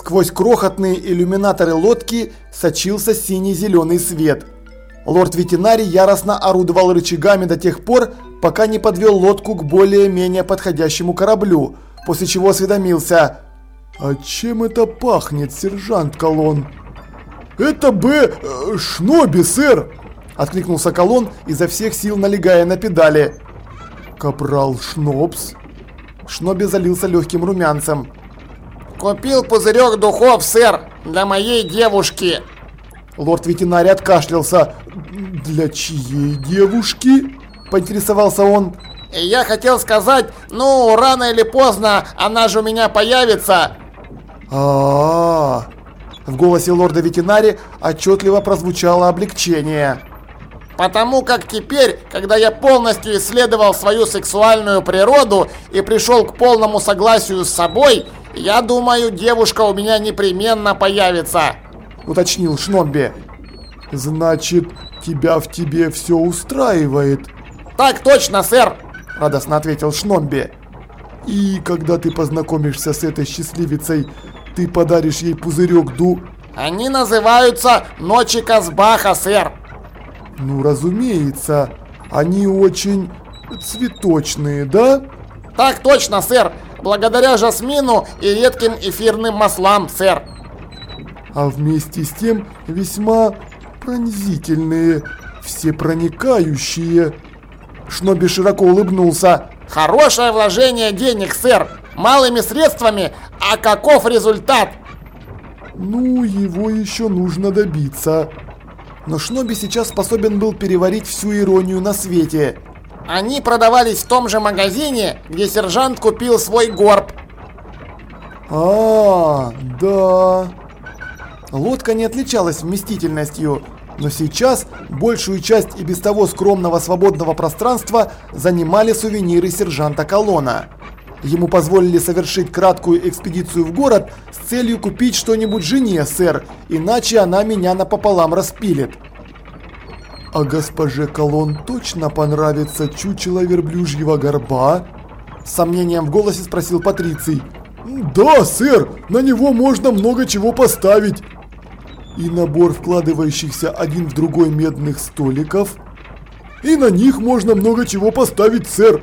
Сквозь крохотные иллюминаторы лодки сочился синий-зеленый свет. Лорд-ветеринарий яростно орудовал рычагами до тех пор, пока не подвел лодку к более-менее подходящему кораблю, после чего осведомился «А чем это пахнет, сержант Колон?» «Это Б... Э, Шноби, сэр!» – откликнулся Колон, изо всех сил налегая на педали. «Капрал Шнобс?» Шноби залился легким румянцем. «Купил пузырек духов, сэр, для моей девушки!» Лорд-ветеринарий откашлялся. «Для чьей девушки?» – поинтересовался он. «Я хотел сказать, ну, рано или поздно она же у меня появится!» а, -а, -а. В голосе лорда ветеринари отчетливо прозвучало облегчение. Потому как теперь, когда я полностью исследовал свою сексуальную природу и пришел к полному согласию с собой, я думаю, девушка у меня непременно появится. Уточнил Шнобби. Значит, тебя в тебе все устраивает? Так точно, сэр. Радостно ответил Шнобби. И когда ты познакомишься с этой счастливицей, ты подаришь ей пузырек ду... Они называются Ночи Казбаха, сэр. Ну, разумеется, они очень цветочные, да? Так точно, сэр. Благодаря жасмину и редким эфирным маслам, сэр. А вместе с тем весьма пронзительные, всепроникающие. Шноби широко улыбнулся. Хорошее вложение денег, сэр. Малыми средствами, а каков результат? Ну, его еще нужно добиться. Но Шноби сейчас способен был переварить всю иронию на свете. Они продавались в том же магазине, где сержант купил свой горб. А, да. Лодка не отличалась вместительностью, но сейчас большую часть и без того скромного свободного пространства занимали сувениры сержанта Колона. Ему позволили совершить краткую экспедицию в город с целью купить что-нибудь жене, сэр, иначе она меня напополам распилит. А госпоже Колон точно понравится чучело верблюжьего горба? С сомнением в голосе спросил Патриций. Да, сэр, на него можно много чего поставить. И набор вкладывающихся один в другой медных столиков. И на них можно много чего поставить, сэр.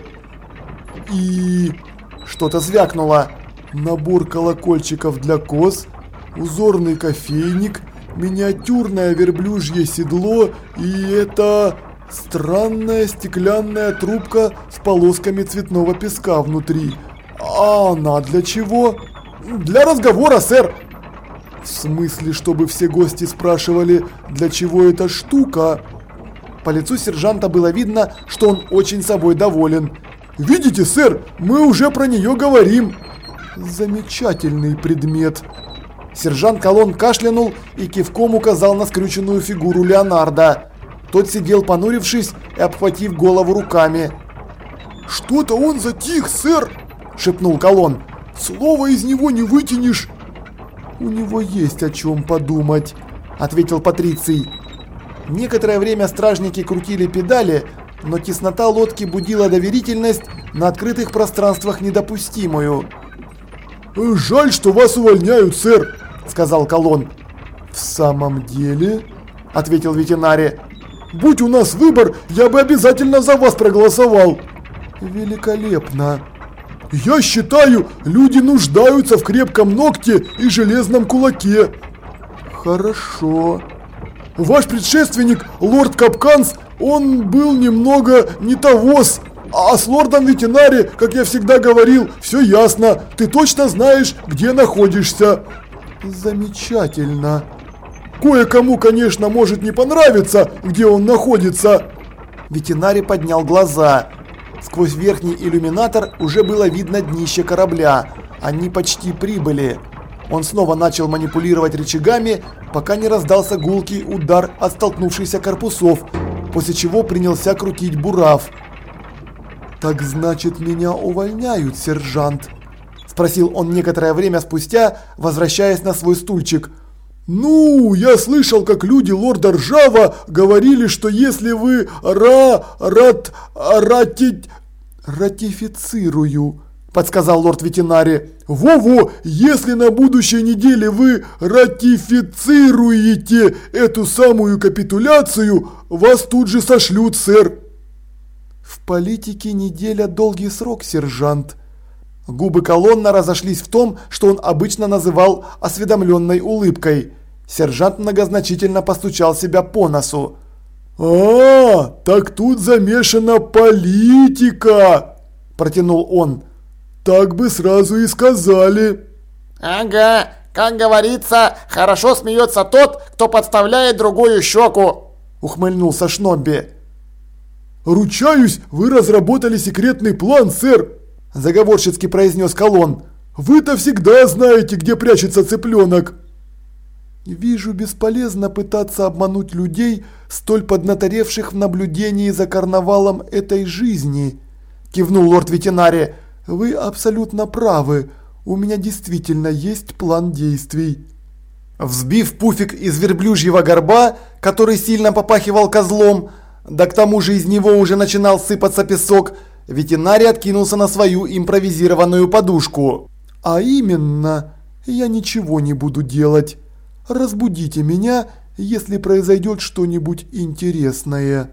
И что-то звякнуло. Набор колокольчиков для коз, узорный кофейник, миниатюрное верблюжье седло и это странная стеклянная трубка с полосками цветного песка внутри. А она для чего? Для разговора, сэр. В смысле, чтобы все гости спрашивали, для чего эта штука? По лицу сержанта было видно, что он очень собой доволен. Видите, сэр, мы уже про нее говорим. Замечательный предмет. Сержант Колон кашлянул и кивком указал на скрюченную фигуру Леонардо. Тот сидел понурившись и обхватив голову руками. «Что-то он затих, сэр!» – шепнул Колон. «Слова из него не вытянешь!» «У него есть о чем подумать», – ответил Патриций. Некоторое время стражники крутили педали, но теснота лодки будила доверительность на открытых пространствах недопустимую. «Жаль, что вас увольняют, сэр», – сказал Колон. «В самом деле?» – ответил ветеринарий. «Будь у нас выбор, я бы обязательно за вас проголосовал». «Великолепно!» «Я считаю, люди нуждаются в крепком ногте и железном кулаке». «Хорошо». «Ваш предшественник, лорд Капканс, он был немного не тогос, а с лордом ветеринари, как я всегда говорил, все ясно. Ты точно знаешь, где находишься. Замечательно. Кое-кому, конечно, может не понравиться, где он находится. Ветеринарий поднял глаза. Сквозь верхний иллюминатор уже было видно днище корабля. Они почти прибыли. Он снова начал манипулировать рычагами, пока не раздался гулкий удар от столкнувшихся корпусов, после чего принялся крутить бурав. «Так значит, меня увольняют, сержант?» Спросил он некоторое время спустя, возвращаясь на свой стульчик. «Ну, я слышал, как люди лорда Ржава говорили, что если вы ра... рат... ратить...» «Ратифицирую», подсказал лорд ветеринари. Во-во, если на будущей неделе вы ратифицируете эту самую капитуляцию, вас тут же сошлют, сэр. В политике неделя долгий срок, сержант. Губы колонна разошлись в том, что он обычно называл осведомленной улыбкой. Сержант многозначительно постучал себя по носу. «А, так тут замешана политика!» – протянул он. «Так бы сразу и сказали!» «Ага, как говорится, хорошо смеется тот, кто подставляет другую щеку!» – ухмыльнулся Шнобби. «Ручаюсь, вы разработали секретный план, сэр!» – заговорщицки произнес Колон. «Вы-то всегда знаете, где прячется цыпленок!» «Вижу, бесполезно пытаться обмануть людей, столь поднаторевших в наблюдении за карнавалом этой жизни», – кивнул лорд ветеринари. «Вы абсолютно правы. У меня действительно есть план действий». Взбив пуфик из верблюжьего горба, который сильно попахивал козлом, да к тому же из него уже начинал сыпаться песок, ветеринарий откинулся на свою импровизированную подушку. «А именно, я ничего не буду делать. Разбудите меня, если произойдет что-нибудь интересное».